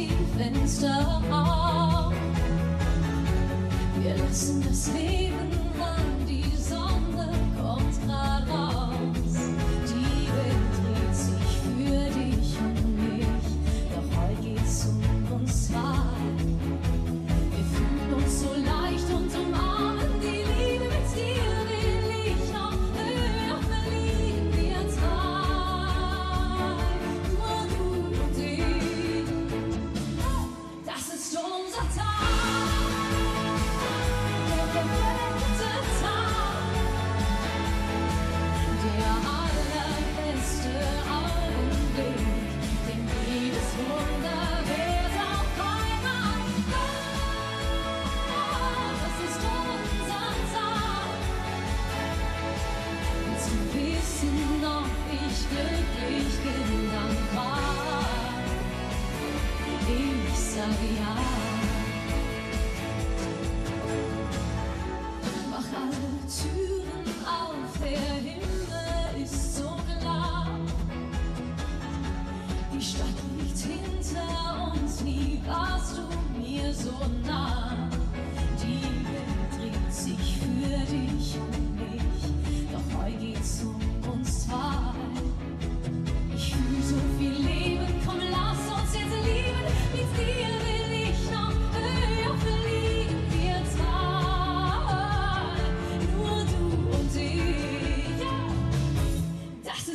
tief ins Tal. Wir lassen das Leben. ja. Mach alle Türen auf, der Himmel ist so klar. Die Stadt liegt hinter uns, nie warst du mir so nah.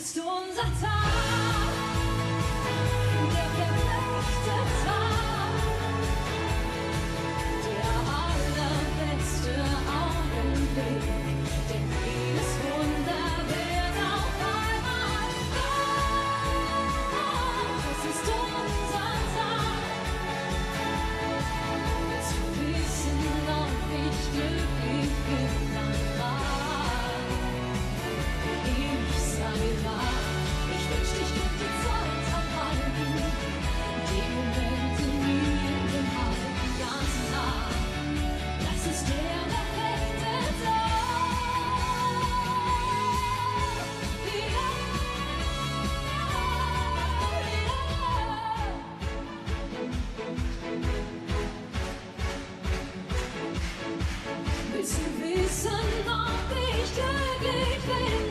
stones I wissen, ob ich glücklich bin.